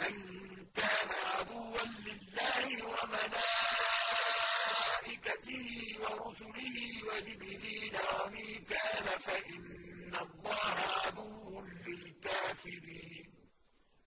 مَن كَانَ عَدُوًّا لِّلَّهِ وَمَلَائِكَتِهِ وَرُسُلِهِ وَجِبْرِيلَ